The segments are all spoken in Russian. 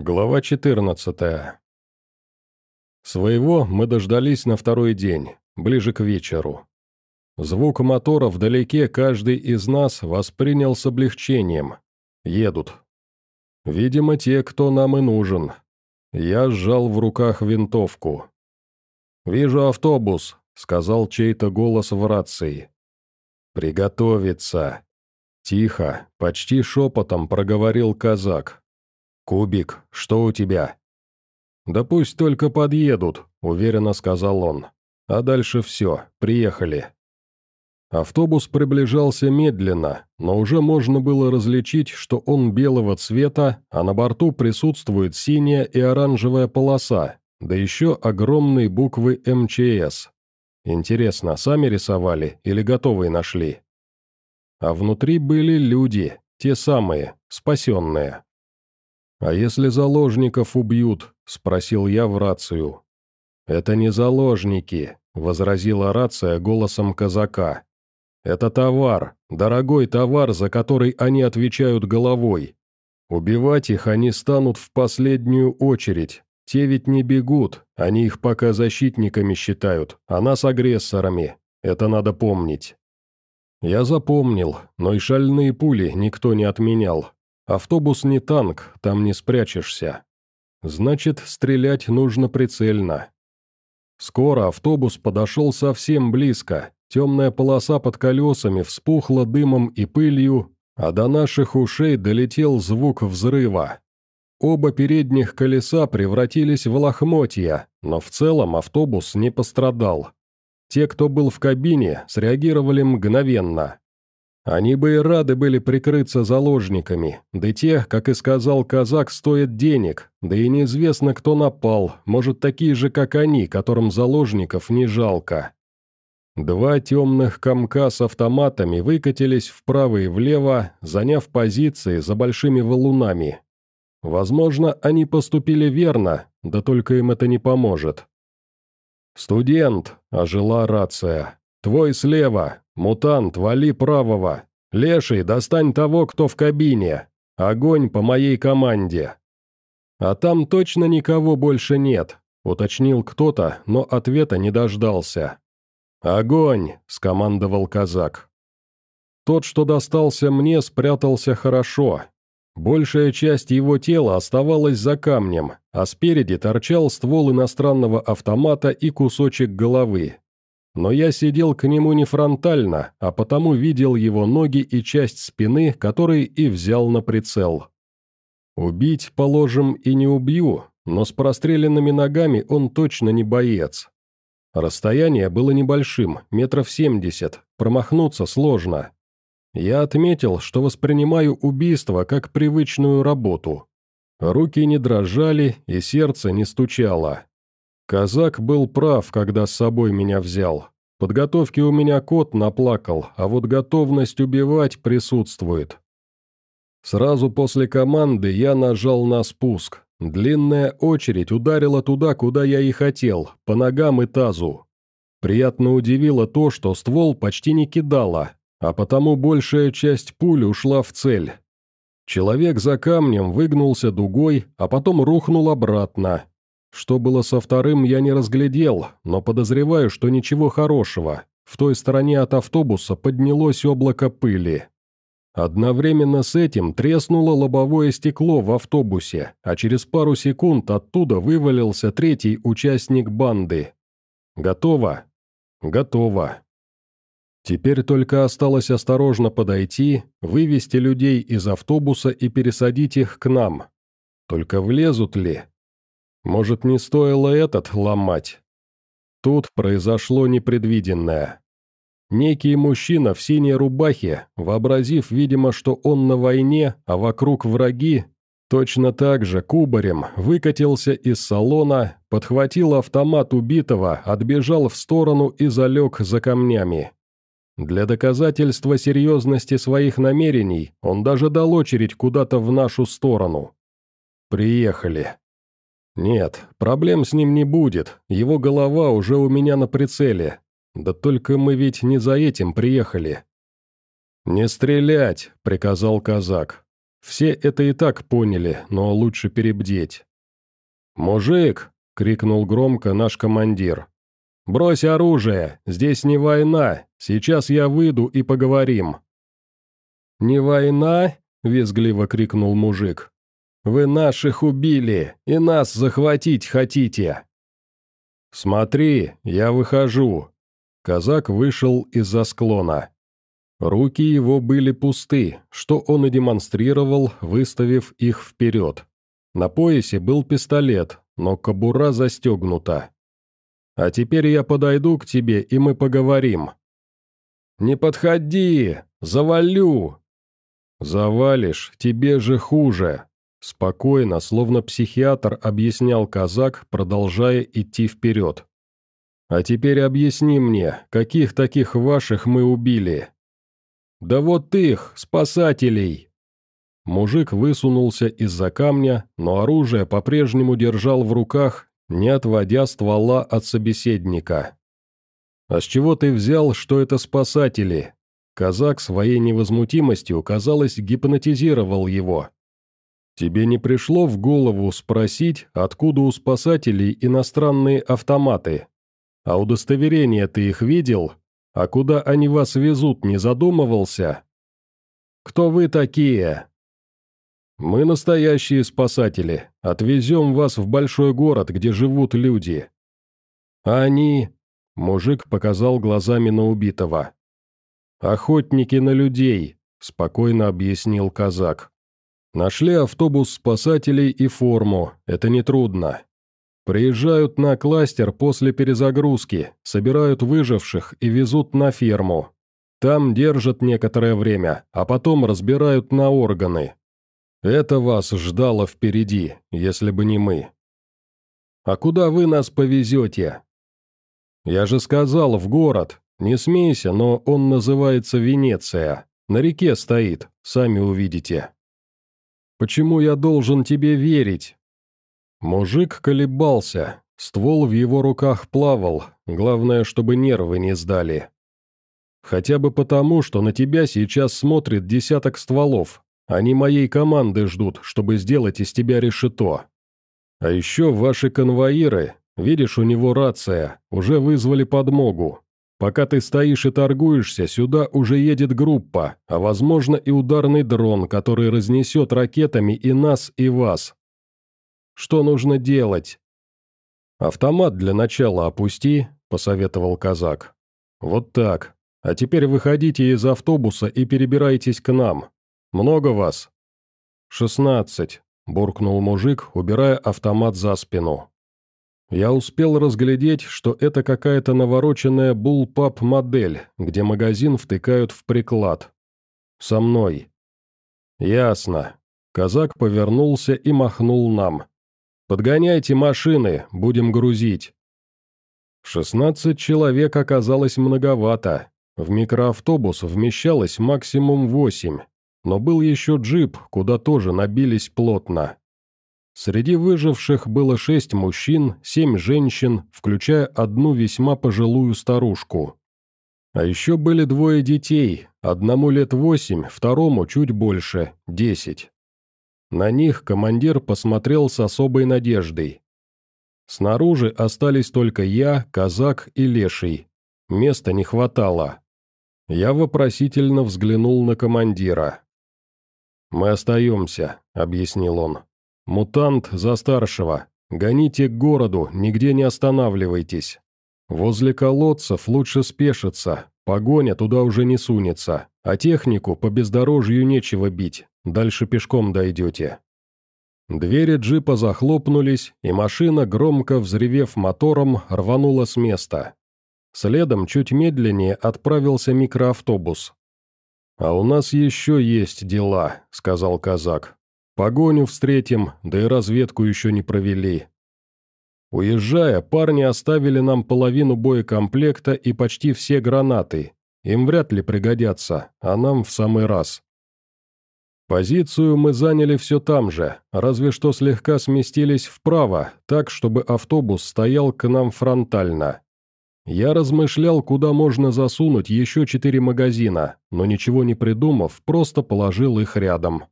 Глава 14 Своего мы дождались на второй день, ближе к вечеру. Звук мотора вдалеке каждый из нас воспринял с облегчением. Едут. Видимо, те, кто нам и нужен. Я сжал в руках винтовку. «Вижу автобус», — сказал чей-то голос в рации. «Приготовиться». Тихо, почти шепотом проговорил казак. «Кубик, что у тебя?» «Да пусть только подъедут», — уверенно сказал он. «А дальше все, приехали». Автобус приближался медленно, но уже можно было различить, что он белого цвета, а на борту присутствует синяя и оранжевая полоса, да еще огромные буквы МЧС. Интересно, сами рисовали или готовые нашли? А внутри были люди, те самые, спасенные. «А если заложников убьют?» – спросил я в рацию. «Это не заложники», – возразила рация голосом казака. «Это товар, дорогой товар, за который они отвечают головой. Убивать их они станут в последнюю очередь. Те ведь не бегут, они их пока защитниками считают, а нас агрессорами. Это надо помнить». Я запомнил, но и шальные пули никто не отменял, Автобус не танк, там не спрячешься. Значит, стрелять нужно прицельно. Скоро автобус подошел совсем близко, темная полоса под колесами вспухла дымом и пылью, а до наших ушей долетел звук взрыва. Оба передних колеса превратились в лохмотья, но в целом автобус не пострадал. Те, кто был в кабине, среагировали мгновенно. Они бы и рады были прикрыться заложниками, да те, как и сказал казак, стоят денег, да и неизвестно, кто напал, может, такие же, как они, которым заложников не жалко. Два темных комка с автоматами выкатились вправо и влево, заняв позиции за большими валунами. Возможно, они поступили верно, да только им это не поможет. «Студент», — ожила рация, «Твой слева! Мутант, вали правого! Леший, достань того, кто в кабине! Огонь по моей команде!» «А там точно никого больше нет», — уточнил кто-то, но ответа не дождался. «Огонь!» — скомандовал казак. Тот, что достался мне, спрятался хорошо. Большая часть его тела оставалась за камнем, а спереди торчал ствол иностранного автомата и кусочек головы. Но я сидел к нему не фронтально, а потому видел его ноги и часть спины, которые и взял на прицел. Убить, положим, и не убью, но с простреленными ногами он точно не боец. Расстояние было небольшим, метров семьдесят, промахнуться сложно. Я отметил, что воспринимаю убийство как привычную работу. Руки не дрожали и сердце не стучало. Казак был прав, когда с собой меня взял. Подготовки у меня кот наплакал, а вот готовность убивать присутствует. Сразу после команды я нажал на спуск. Длинная очередь ударила туда, куда я и хотел, по ногам и тазу. Приятно удивило то, что ствол почти не кидало, а потому большая часть пули ушла в цель. Человек за камнем выгнулся дугой, а потом рухнул обратно, что было со вторым, я не разглядел, но подозреваю, что ничего хорошего. В той стороне от автобуса поднялось облако пыли. Одновременно с этим треснуло лобовое стекло в автобусе, а через пару секунд оттуда вывалился третий участник банды. Готово? Готово. Теперь только осталось осторожно подойти, вывести людей из автобуса и пересадить их к нам. Только влезут ли? Может, не стоило этот ломать? Тут произошло непредвиденное. Некий мужчина в синей рубахе, вообразив, видимо, что он на войне, а вокруг враги, точно так же кубарем выкатился из салона, подхватил автомат убитого, отбежал в сторону и залег за камнями. Для доказательства серьезности своих намерений он даже дал очередь куда-то в нашу сторону. Приехали. «Нет, проблем с ним не будет, его голова уже у меня на прицеле. Да только мы ведь не за этим приехали». «Не стрелять!» — приказал казак. Все это и так поняли, но лучше перебдеть. «Мужик!» — крикнул громко наш командир. «Брось оружие! Здесь не война! Сейчас я выйду и поговорим!» «Не война?» — визгливо крикнул мужик. «Вы наших убили, и нас захватить хотите!» «Смотри, я выхожу!» Казак вышел из-за склона. Руки его были пусты, что он и демонстрировал, выставив их вперед. На поясе был пистолет, но кобура застегнута. «А теперь я подойду к тебе, и мы поговорим». «Не подходи! Завалю!» «Завалишь, тебе же хуже!» Спокойно, словно психиатр, объяснял казак, продолжая идти вперед. «А теперь объясни мне, каких таких ваших мы убили?» «Да вот их, спасателей!» Мужик высунулся из-за камня, но оружие по-прежнему держал в руках, не отводя ствола от собеседника. «А с чего ты взял, что это спасатели?» Казак своей невозмутимостью, казалось, гипнотизировал его. «Тебе не пришло в голову спросить, откуда у спасателей иностранные автоматы? А удостоверение ты их видел? А куда они вас везут, не задумывался? Кто вы такие? Мы настоящие спасатели. Отвезем вас в большой город, где живут люди. А они... Мужик показал глазами на убитого. «Охотники на людей», — спокойно объяснил казак. «Нашли автобус спасателей и форму, это нетрудно. Приезжают на кластер после перезагрузки, собирают выживших и везут на ферму. Там держат некоторое время, а потом разбирают на органы. Это вас ждало впереди, если бы не мы. А куда вы нас повезете? Я же сказал, в город. Не смейся, но он называется Венеция. На реке стоит, сами увидите. Почему я должен тебе верить? Мужик колебался, ствол в его руках плавал, главное, чтобы нервы не сдали. Хотя бы потому, что на тебя сейчас смотрит десяток стволов, они моей команды ждут, чтобы сделать из тебя решето. А еще ваши конвоиры, видишь, у него рация, уже вызвали подмогу. Пока ты стоишь и торгуешься, сюда уже едет группа, а возможно и ударный дрон, который разнесет ракетами и нас, и вас. Что нужно делать?» «Автомат для начала опусти», — посоветовал казак. «Вот так. А теперь выходите из автобуса и перебирайтесь к нам. Много вас?» «Шестнадцать», — буркнул мужик, убирая автомат за спину. Я успел разглядеть, что это какая-то навороченная буллпап-модель, где магазин втыкают в приклад. «Со мной». «Ясно». Казак повернулся и махнул нам. «Подгоняйте машины, будем грузить». Шестнадцать человек оказалось многовато. В микроавтобус вмещалось максимум восемь, но был еще джип, куда тоже набились плотно. Среди выживших было шесть мужчин, семь женщин, включая одну весьма пожилую старушку. А еще были двое детей, одному лет восемь, второму чуть больше, десять. На них командир посмотрел с особой надеждой. Снаружи остались только я, казак и леший. Места не хватало. Я вопросительно взглянул на командира. «Мы остаемся», — объяснил он. «Мутант за старшего. Гоните к городу, нигде не останавливайтесь. Возле колодцев лучше спешиться, погоня туда уже не сунется, а технику по бездорожью нечего бить, Дальше пешком дойдете». Двери джипа захлопнулись, и машина, громко взревев мотором, рванула с места. Следом, чуть медленнее, отправился микроавтобус. «А у нас еще есть дела», — сказал казак. «Погоню встретим, да и разведку еще не провели». Уезжая, парни оставили нам половину боекомплекта и почти все гранаты. Им вряд ли пригодятся, а нам в самый раз. Позицию мы заняли все там же, разве что слегка сместились вправо, так, чтобы автобус стоял к нам фронтально. Я размышлял, куда можно засунуть еще четыре магазина, но ничего не придумав, просто положил их рядом.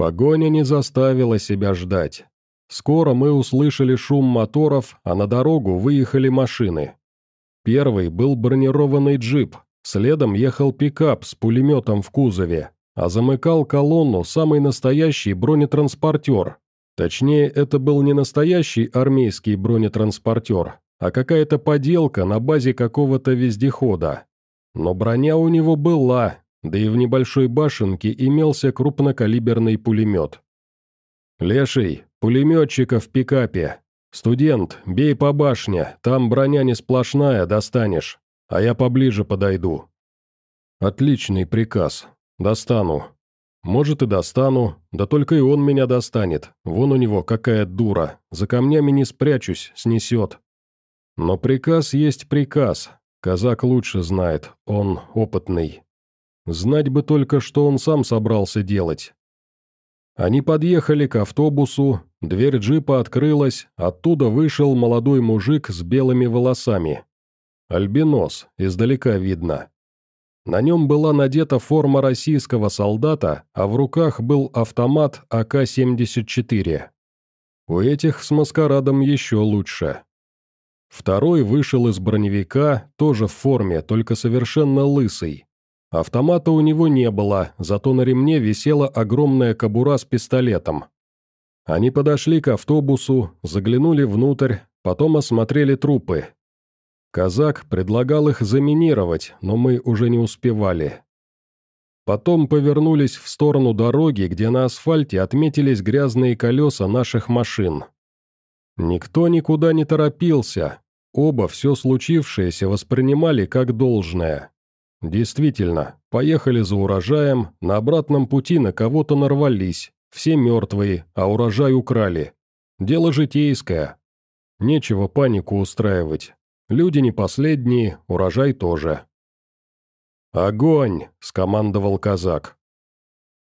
Погоня не заставила себя ждать. Скоро мы услышали шум моторов, а на дорогу выехали машины. Первый был бронированный джип, следом ехал пикап с пулеметом в кузове, а замыкал колонну самый настоящий бронетранспортер. Точнее, это был не настоящий армейский бронетранспортер, а какая-то поделка на базе какого-то вездехода. Но броня у него была, да и в небольшой башенке имелся крупнокалиберный пулемет. «Леший, пулеметчика в пикапе. Студент, бей по башне, там броня не сплошная, достанешь, а я поближе подойду». «Отличный приказ. Достану. Может и достану, да только и он меня достанет. Вон у него какая дура, за камнями не спрячусь, снесет». Но приказ есть приказ, казак лучше знает, он опытный. Знать бы только, что он сам собрался делать. Они подъехали к автобусу, дверь джипа открылась, оттуда вышел молодой мужик с белыми волосами. Альбинос, издалека видно. На нем была надета форма российского солдата, а в руках был автомат АК-74. У этих с маскарадом еще лучше. Второй вышел из броневика, тоже в форме, только совершенно лысый. Автомата у него не было, зато на ремне висела огромная кобура с пистолетом. Они подошли к автобусу, заглянули внутрь, потом осмотрели трупы. Казак предлагал их заминировать, но мы уже не успевали. Потом повернулись в сторону дороги, где на асфальте отметились грязные колеса наших машин. Никто никуда не торопился, оба все случившееся воспринимали как должное. Действительно, поехали за урожаем, на обратном пути на кого-то нарвались, все мертвые, а урожай украли. Дело житейское. Нечего панику устраивать. Люди не последние, урожай тоже. «Огонь!» – скомандовал казак.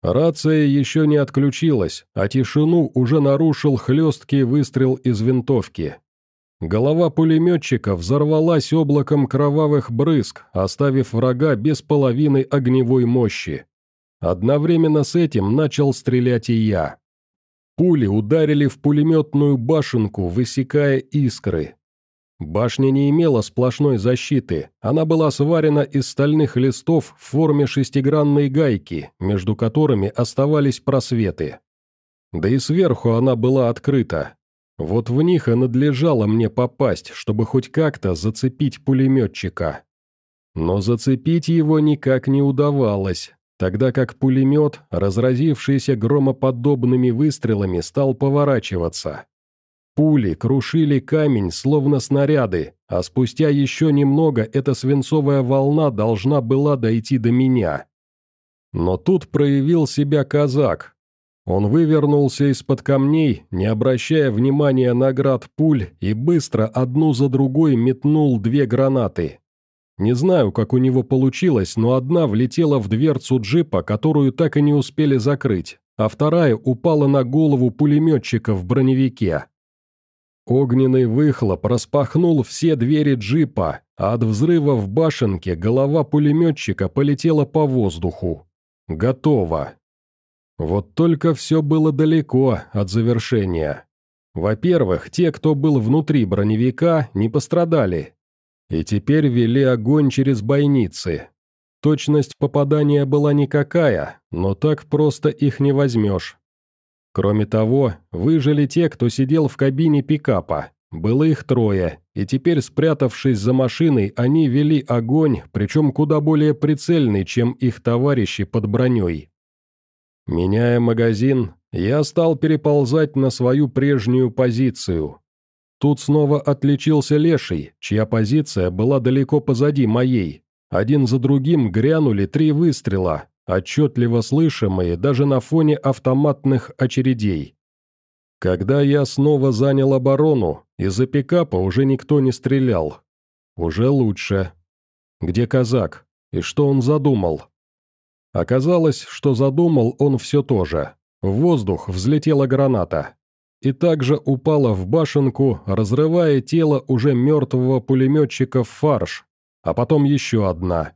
Рация еще не отключилась, а тишину уже нарушил хлесткий выстрел из винтовки. Голова пулеметчика взорвалась облаком кровавых брызг, оставив врага без половины огневой мощи. Одновременно с этим начал стрелять и я. Пули ударили в пулеметную башенку, высекая искры. Башня не имела сплошной защиты, она была сварена из стальных листов в форме шестигранной гайки, между которыми оставались просветы. Да и сверху она была открыта, вот в них и надлежало мне попасть, чтобы хоть как-то зацепить пулеметчика. Но зацепить его никак не удавалось, тогда как пулемет, разразившийся громоподобными выстрелами, стал поворачиваться. Пули крушили камень, словно снаряды, а спустя еще немного эта свинцовая волна должна была дойти до меня. Но тут проявил себя казак, он вывернулся из-под камней, не обращая внимания на град пуль, и быстро одну за другой метнул две гранаты. Не знаю, как у него получилось, но одна влетела в дверцу джипа, которую так и не успели закрыть, а вторая упала на голову пулеметчика в броневике. Огненный выхлоп распахнул все двери джипа, а от взрыва в башенке голова пулеметчика полетела по воздуху. Готово. Вот только все было далеко от завершения. Во-первых, те, кто был внутри броневика, не пострадали. И теперь вели огонь через бойницы. Точность попадания была никакая, но так просто их не возьмешь. Кроме того, выжили те, кто сидел в кабине пикапа. Было их трое, и теперь, спрятавшись за машиной, они вели огонь, причем куда более прицельный, чем их товарищи под броней. Меняя магазин, я стал переползать на свою прежнюю позицию. Тут снова отличился Леший, чья позиция была далеко позади моей. Один за другим грянули три выстрела, отчетливо слышимые даже на фоне автоматных очередей. Когда я снова занял оборону, из-за пикапа уже никто не стрелял. Уже лучше. Где казак? И что он задумал? Оказалось, что задумал он все то же. В воздух взлетела граната. И также упала в башенку, разрывая тело уже мертвого пулеметчика в фарш, а потом еще одна.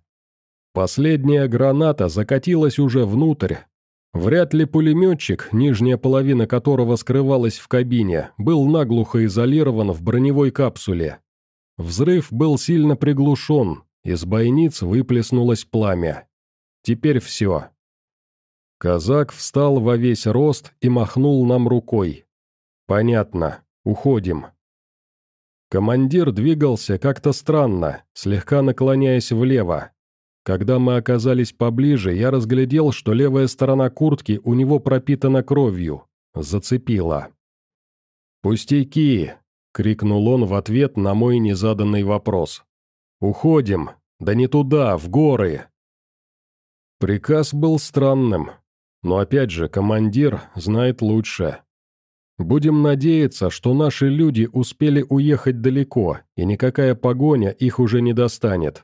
Последняя граната закатилась уже внутрь, Вряд ли пулеметчик, нижняя половина которого скрывалась в кабине, был наглухо изолирован в броневой капсуле. Взрыв был сильно приглушен, из бойниц выплеснулось пламя. Теперь все. Казак встал во весь рост и махнул нам рукой. «Понятно. Уходим». Командир двигался как-то странно, слегка наклоняясь влево. Когда мы оказались поближе, я разглядел, что левая сторона куртки у него пропитана кровью. Зацепила. «Пустяки!» — крикнул он в ответ на мой незаданный вопрос. «Уходим! Да не туда, в горы!» Приказ был странным, но опять же, командир знает лучше. Будем надеяться, что наши люди успели уехать далеко, и никакая погоня их уже не достанет.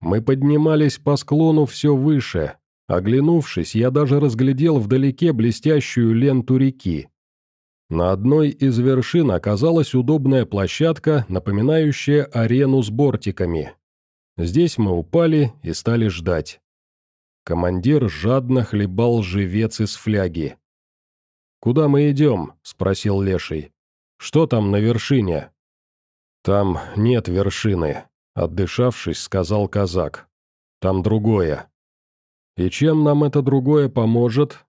Мы поднимались по склону все выше. Оглянувшись, я даже разглядел вдалеке блестящую ленту реки. На одной из вершин оказалась удобная площадка, напоминающая арену с бортиками. Здесь мы упали и стали ждать. Командир жадно хлебал живец из фляги. «Куда мы идем?» – спросил Леший. «Что там на вершине?» «Там нет вершины», – отдышавшись, сказал казак. «Там другое». «И чем нам это другое поможет?»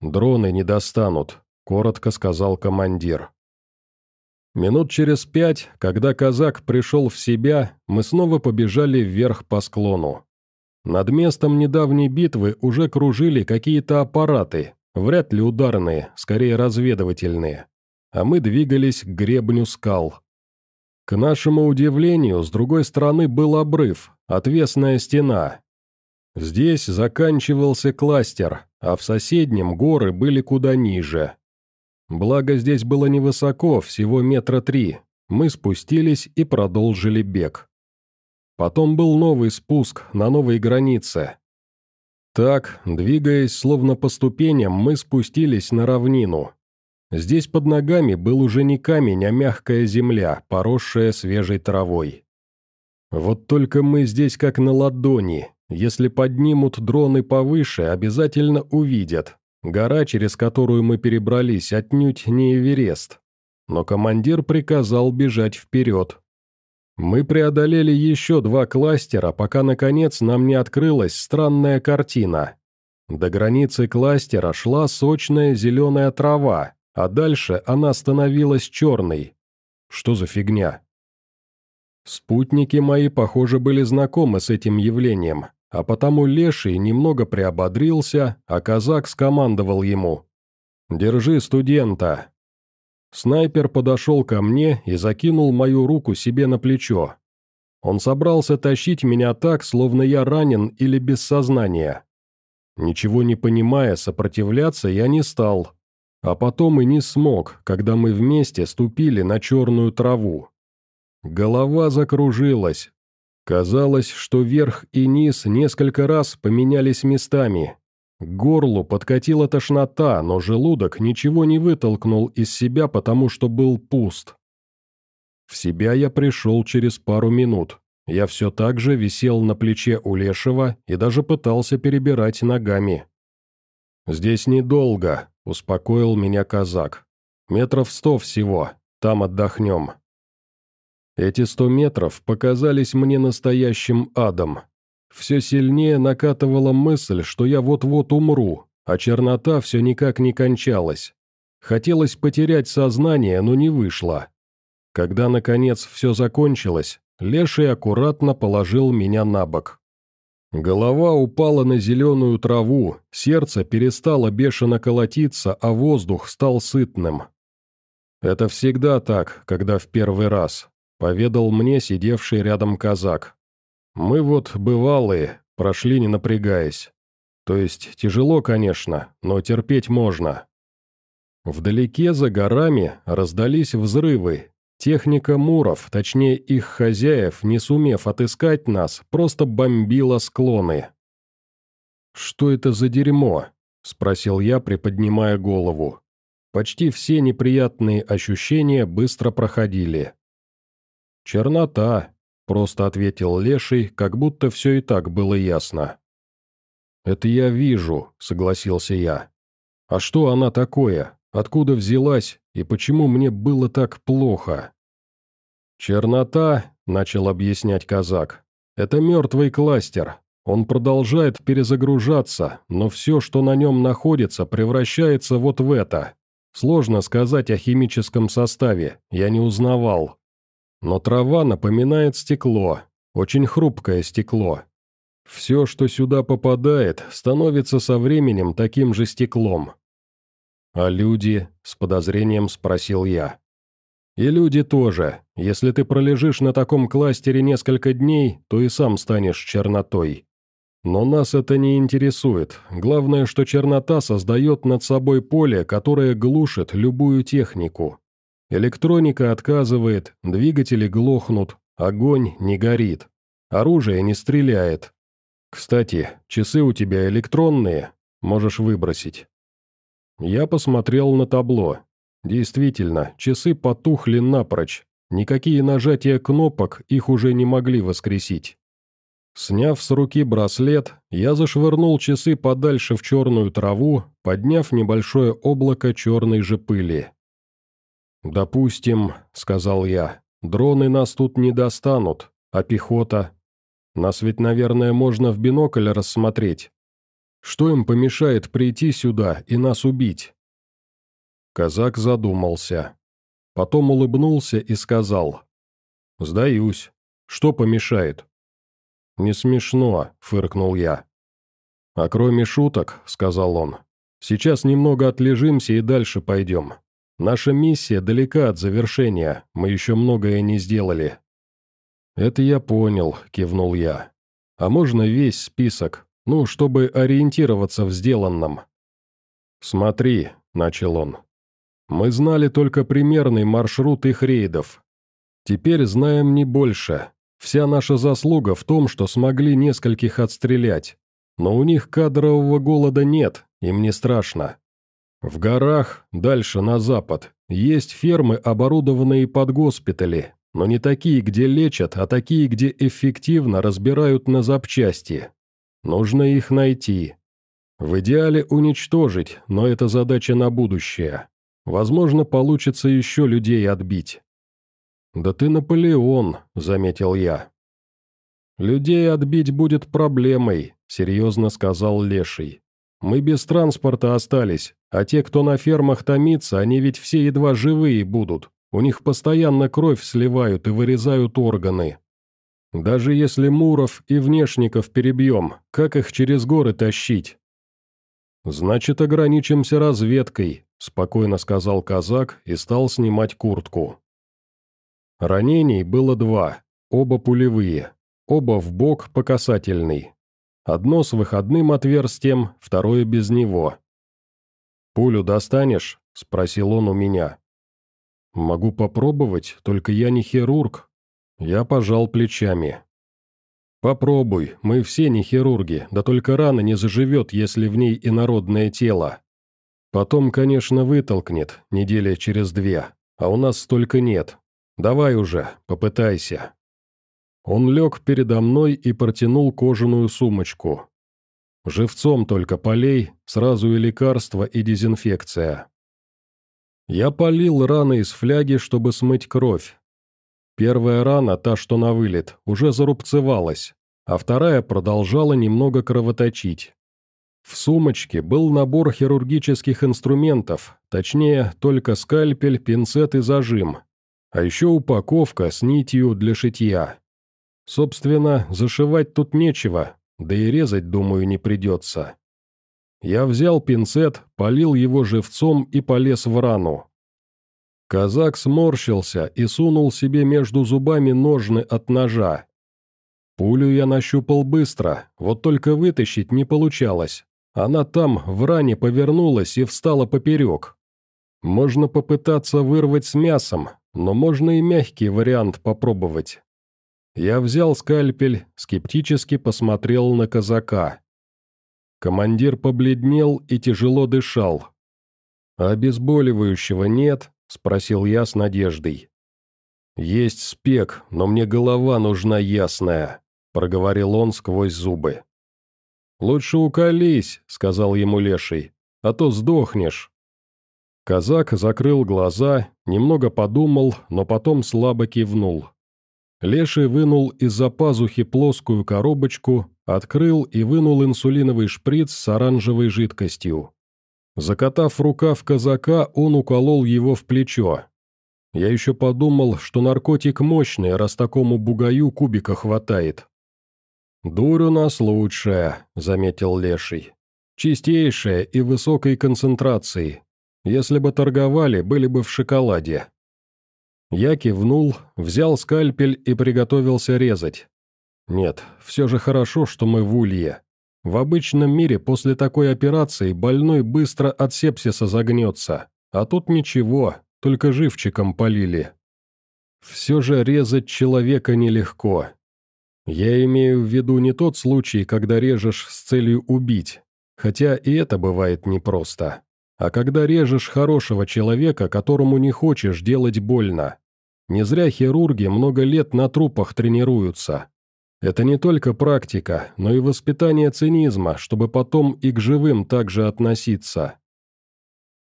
«Дроны не достанут», – коротко сказал командир. Минут через пять, когда казак пришел в себя, мы снова побежали вверх по склону. Над местом недавней битвы уже кружили какие-то аппараты, Вряд ли ударные, скорее разведывательные. А мы двигались к гребню скал. К нашему удивлению, с другой стороны был обрыв, отвесная стена. Здесь заканчивался кластер, а в соседнем горы были куда ниже. Благо здесь было невысоко, всего метра три. Мы спустились и продолжили бег. Потом был новый спуск на новой границе, так, двигаясь словно по ступеням, мы спустились на равнину. Здесь под ногами был уже не камень, а мягкая земля, поросшая свежей травой. Вот только мы здесь как на ладони. Если поднимут дроны повыше, обязательно увидят. Гора, через которую мы перебрались, отнюдь не Эверест. Но командир приказал бежать вперед. Мы преодолели еще два кластера, пока, наконец, нам не открылась странная картина. До границы кластера шла сочная зеленая трава, а дальше она становилась черной. Что за фигня? Спутники мои, похоже, были знакомы с этим явлением, а потому Леший немного приободрился, а казак скомандовал ему. «Держи студента, Снайпер подошел ко мне и закинул мою руку себе на плечо. Он собрался тащить меня так, словно я ранен или без сознания. Ничего не понимая, сопротивляться я не стал. А потом и не смог, когда мы вместе ступили на черную траву. Голова закружилась. Казалось, что верх и низ несколько раз поменялись местами, горлу подкатила тошнота, но желудок ничего не вытолкнул из себя, потому что был пуст. В себя я пришел через пару минут. Я все так же висел на плече у Лешего и даже пытался перебирать ногами. «Здесь недолго», — успокоил меня казак. «Метров сто всего, там отдохнем». Эти сто метров показались мне настоящим адом. Все сильнее накатывала мысль, что я вот-вот умру, а чернота все никак не кончалась. Хотелось потерять сознание, но не вышло. Когда, наконец, все закончилось, Леший аккуратно положил меня на бок. Голова упала на зеленую траву, сердце перестало бешено колотиться, а воздух стал сытным. «Это всегда так, когда в первый раз», — поведал мне сидевший рядом казак. Мы вот, бывалые, прошли не напрягаясь. То есть тяжело, конечно, но терпеть можно. Вдалеке за горами раздались взрывы. Техника Муров, точнее их хозяев, не сумев отыскать нас, просто бомбила склоны. «Что это за дерьмо?» – спросил я, приподнимая голову. Почти все неприятные ощущения быстро проходили. «Чернота», Просто ответил Леший, как будто все и так было ясно. «Это я вижу», — согласился я. «А что она такое? Откуда взялась? И почему мне было так плохо?» «Чернота», — начал объяснять казак, — «это мертвый кластер. Он продолжает перезагружаться, но все, что на нем находится, превращается вот в это. Сложно сказать о химическом составе, я не узнавал. Но трава напоминает стекло, очень хрупкое стекло. Все, что сюда попадает, становится со временем таким же стеклом. «А люди?» – с подозрением спросил я. «И люди тоже. Если ты пролежишь на таком кластере несколько дней, то и сам станешь чернотой. Но нас это не интересует. Главное, что чернота создает над собой поле, которое глушит любую технику. Электроника отказывает, двигатели глохнут, огонь не горит, оружие не стреляет. Кстати, часы у тебя электронные, можешь выбросить. Я посмотрел на табло. Действительно, часы потухли напрочь, никакие нажатия кнопок их уже не могли воскресить. Сняв с руки браслет, я зашвырнул часы подальше в черную траву, подняв небольшое облако черной же пыли. «Допустим», — сказал я, — «дроны нас тут не достанут, а пехота? Нас ведь, наверное, можно в бинокль рассмотреть. Что им помешает прийти сюда и нас убить?» Казак задумался. Потом улыбнулся и сказал. «Сдаюсь. Что помешает?» «Не смешно», — фыркнул я. «А кроме шуток», — сказал он, — «сейчас немного отлежимся и дальше пойдем. Наша миссия далека от завершения, мы еще многое не сделали». «Это я понял», — кивнул я. «А можно весь список, ну, чтобы ориентироваться в сделанном?» «Смотри», — начал он. «Мы знали только примерный маршрут их рейдов. Теперь знаем не больше, Вся наша заслуга в том, что смогли нескольких отстрелять. Но у них кадрового голода нет, им не страшно. В горах, дальше на запад, есть фермы, оборудованные под госпитали, но не такие, где лечат, а такие, где эффективно разбирают на запчасти. Нужно их найти. В идеале уничтожить, но это задача на будущее. Возможно, получится еще людей отбить. «Да ты Наполеон», — заметил я. «Людей отбить будет проблемой», — серьезно сказал Леший. «Мы без транспорта остались, а те, кто на фермах томится, они ведь все едва живые будут. У них постоянно кровь сливают и вырезают органы. Даже если Муров и Внешников перебьем, как их через горы тащить?» «Значит, ограничимся разведкой», — спокойно сказал казак и стал снимать куртку. Ранений было два, оба пулевые, оба в бок по касательной. Одно с выходным отверстием, второе без него. «Пулю достанешь?» – спросил он у меня. «Могу попробовать, только я не хирург». Я пожал плечами. «Попробуй, мы все не хирурги, да только рана не заживет, если в ней инородное тело. Потом, конечно, вытолкнет, недели через две, а у нас столько нет, Давай уже, попытайся». Он лег передо мной и протянул кожаную сумочку. Живцом только полей, сразу и лекарства, и дезинфекция. Я полил раны из фляги, чтобы смыть кровь. Первая рана, та, что на вылет, уже зарубцевалась, а вторая продолжала немного кровоточить. В сумочке был набор хирургических инструментов, точнее, только скальпель, пинцет и зажим, а еще упаковка с нитью для шитья. Собственно, зашивать тут нечего, да и резать, думаю, не придется. Я взял пинцет, полил его живцом и полез в рану. Казак сморщился и сунул себе между зубами ножны от ножа. Пулю я нащупал быстро, вот только вытащить не получалось. Она там, в ране, повернулась и встала поперек. Можно попытаться вырвать с мясом, но можно и мягкий вариант попробовать. Я взял скальпель, скептически посмотрел на казака. Командир побледнел и тяжело дышал. «Обезболивающего нет?» – спросил я с надеждой. «Есть спек, но мне голова нужна ясная», – проговорил он сквозь зубы. «Лучше уколись», — сказал ему Леший, — «а то сдохнешь». Казак закрыл глаза, немного подумал, но потом слабо кивнул. Леший вынул из-за пазухи плоскую коробочку, открыл и вынул инсулиновый шприц с оранжевой жидкостью. Закатав рукав казака, он уколол его в плечо. Я еще подумал, что наркотик мощный, раз такому бугаю кубика хватает. «Дурь у нас лучшая», — заметил Леший. «Чистейшая и высокой концентрации. Если бы торговали, были бы в шоколаде». Я кивнул, взял скальпель и приготовился резать. Нет, все же хорошо, что мы в улье. В обычном мире после такой операции больной быстро от сепсиса загнется, а тут ничего, только живчиком полили. Все же резать человека нелегко. Я имею в виду не тот случай, когда режешь с целью убить, хотя и это бывает непросто, а когда режешь хорошего человека, которому не хочешь делать больно. Не зря хирурги много лет на трупах тренируются. Это не только практика, но и воспитание цинизма, чтобы потом и к живым также относиться.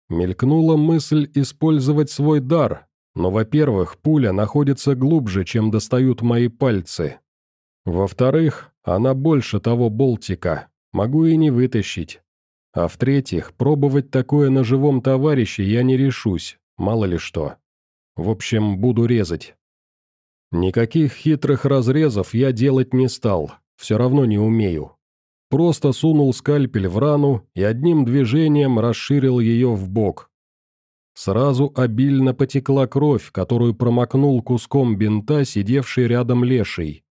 Мелькнула мысль использовать свой дар, но, во-первых, пуля находится глубже, чем достают мои пальцы. Во-вторых, она больше того болтика, могу и не вытащить. А в-третьих, пробовать такое на живом товарище я не решусь, мало ли что. В общем, буду резать. Никаких хитрых разрезов я делать не стал, все равно не умею. Просто сунул скальпель в рану и одним движением расширил ее в бок. Сразу обильно потекла кровь, которую промокнул куском бинта, сидевший рядом леший.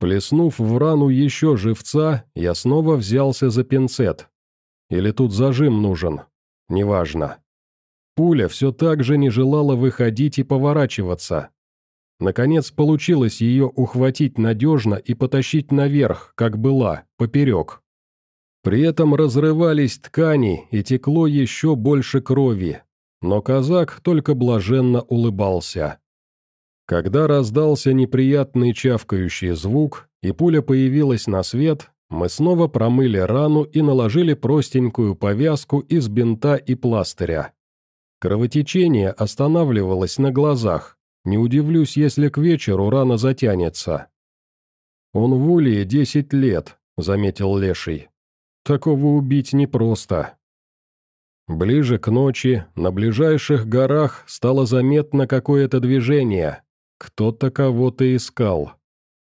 Плеснув в рану еще живца, я снова взялся за пинцет. Или тут зажим нужен? Неважно. Пуля все так же не желала выходить и поворачиваться. Наконец получилось ее ухватить надежно и потащить наверх, как была, поперек. При этом разрывались ткани и текло еще больше крови, но казак только блаженно улыбался. Когда раздался неприятный чавкающий звук, и пуля появилась на свет, мы снова промыли рану и наложили простенькую повязку из бинта и пластыря. Кровотечение останавливалось на глазах, не удивлюсь, если к вечеру рана затянется. «Он в Улье десять лет», — заметил Леший. «Такого убить непросто». Ближе к ночи, на ближайших горах стало заметно какое-то движение. Кто-то кого-то искал.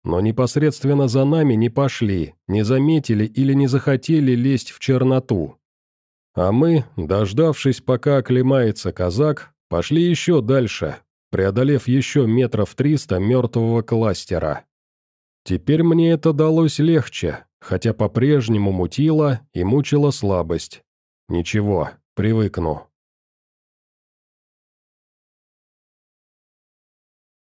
Но непосредственно за нами не пошли, не заметили или не захотели лезть в черноту. А мы, дождавшись, пока оклемается казак, пошли еще дальше, преодолев еще метров триста мертвого кластера. Теперь мне это далось легче, хотя по-прежнему мутило и мучила слабость. Ничего, привыкну.